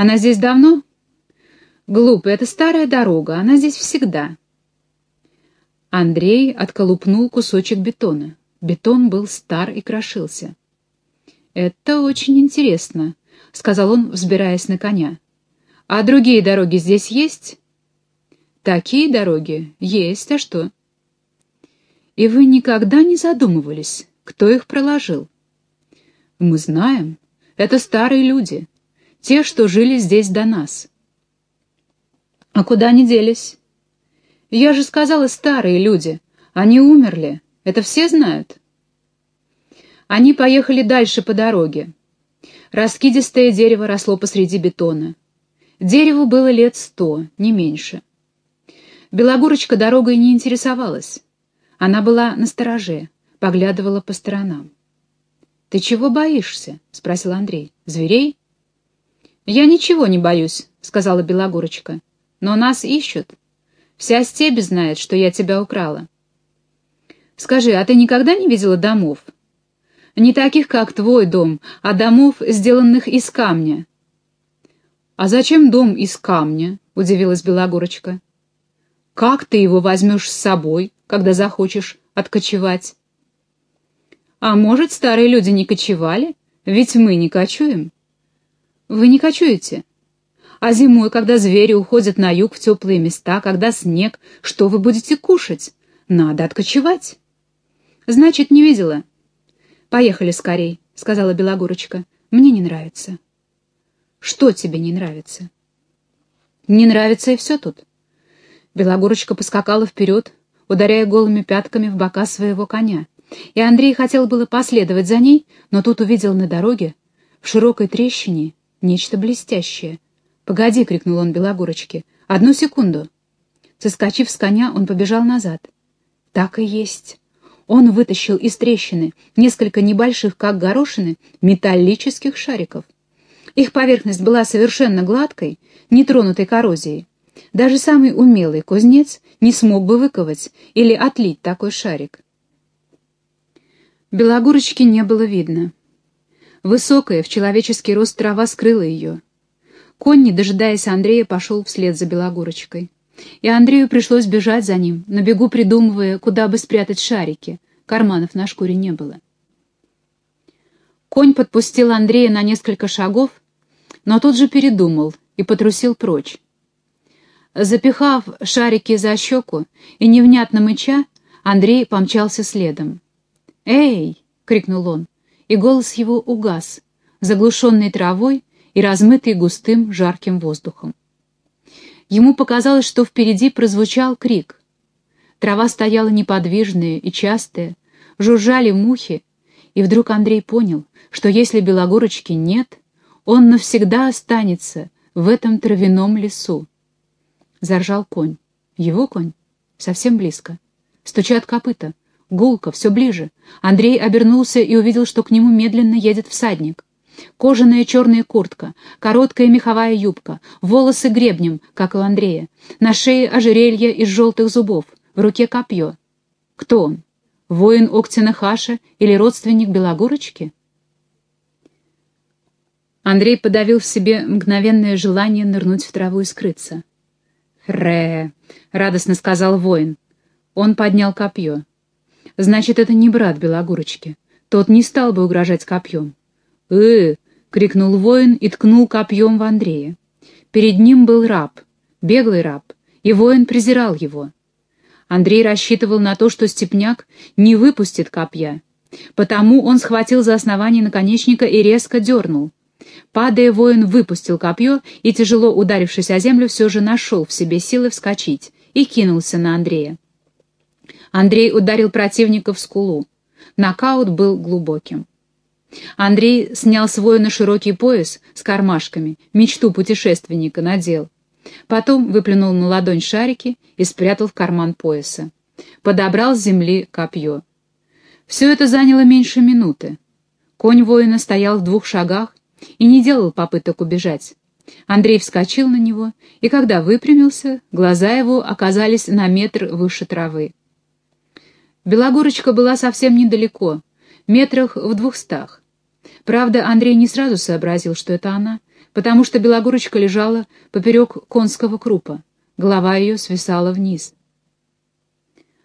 Она здесь давно?» «Глупо, это старая дорога, она здесь всегда». Андрей отколупнул кусочек бетона. Бетон был стар и крошился. «Это очень интересно», — сказал он, взбираясь на коня. «А другие дороги здесь есть?» «Такие дороги есть, а что?» «И вы никогда не задумывались, кто их проложил?» «Мы знаем. Это старые люди, те, что жили здесь до нас». «А куда они делись?» «Я же сказала, старые люди. Они умерли. Это все знают?» Они поехали дальше по дороге. Раскидистое дерево росло посреди бетона. Дереву было лет сто, не меньше. Белогорочка дорогой не интересовалась. Она была на стороже, поглядывала по сторонам. «Ты чего боишься?» — спросил Андрей. «Зверей?» «Я ничего не боюсь», — сказала Белогорочка. «Но нас ищут. Вся степь знает, что я тебя украла». «Скажи, а ты никогда не видела домов?» Не таких, как твой дом, а домов, сделанных из камня. «А зачем дом из камня?» — удивилась Белогорочка. «Как ты его возьмешь с собой, когда захочешь откочевать?» «А может, старые люди не кочевали? Ведь мы не кочуем». «Вы не кочуете?» «А зимой, когда звери уходят на юг в теплые места, когда снег, что вы будете кушать? Надо откочевать». «Значит, не видела?» «Поехали скорей», — сказала Белогорочка. «Мне не нравится». «Что тебе не нравится?» «Не нравится и все тут». Белогорочка поскакала вперед, ударяя голыми пятками в бока своего коня. И Андрей хотел было последовать за ней, но тут увидел на дороге, в широкой трещине, нечто блестящее. «Погоди!» — крикнул он Белогорочке. «Одну секунду!» Соскочив с коня, он побежал назад. Так и есть. Он вытащил из трещины несколько небольших, как горошины, металлических шариков. Их поверхность была совершенно гладкой, не тронутой коррозией. Даже самый умелый кузнец не смог бы выковать или отлить такой шарик. Белогурочки не было видно. Высокая, в человеческий рост трава скрыла ее. Конь, не дожидаясь Андрея, пошел вслед за Белогурочкой и Андрею пришлось бежать за ним, на бегу придумывая, куда бы спрятать шарики. Карманов на шкуре не было. Конь подпустил Андрея на несколько шагов, но тут же передумал и потрусил прочь. Запихав шарики за щеку и невнятно мыча, Андрей помчался следом. «Эй!» — крикнул он, и голос его угас, заглушенный травой и размытый густым жарким воздухом. Ему показалось, что впереди прозвучал крик. Трава стояла неподвижная и частая, жужжали мухи, и вдруг Андрей понял, что если Белогорочки нет, он навсегда останется в этом травяном лесу. Заржал конь. Его конь? Совсем близко. Стучат копыта. Гулко, все ближе. Андрей обернулся и увидел, что к нему медленно едет всадник. Кожаная черная куртка, короткая меховая юбка, волосы гребнем, как у Андрея, на шее ожерелье из желтых зубов, в руке копье. Кто он? Воин Октина Хаша или родственник Белогорочки? Андрей подавил в себе мгновенное желание нырнуть в траву и скрыться. «Хре!» — радостно сказал воин. Он поднял копье. «Значит, это не брат Белогорочки. Тот не стал бы угрожать копьем э крикнул воин и ткнул копьем в Андрея. Перед ним был раб, беглый раб, и воин презирал его. Андрей рассчитывал на то, что степняк не выпустит копья. Потому он схватил за основание наконечника и резко дернул. Падая, воин выпустил копье и, тяжело ударившись о землю, все же нашел в себе силы вскочить и кинулся на Андрея. Андрей ударил противника в скулу. Нокаут был глубоким. Андрей снял свой на широкий пояс с кармашками, мечту путешественника надел. Потом выплюнул на ладонь шарики и спрятал в карман пояса. Подобрал с земли копье. Все это заняло меньше минуты. Конь воина стоял в двух шагах и не делал попыток убежать. Андрей вскочил на него, и когда выпрямился, глаза его оказались на метр выше травы. Белогорочка была совсем недалеко, метрах в двухстах. Правда, Андрей не сразу сообразил, что это она, потому что Белогорочка лежала поперек конского крупа, голова ее свисала вниз.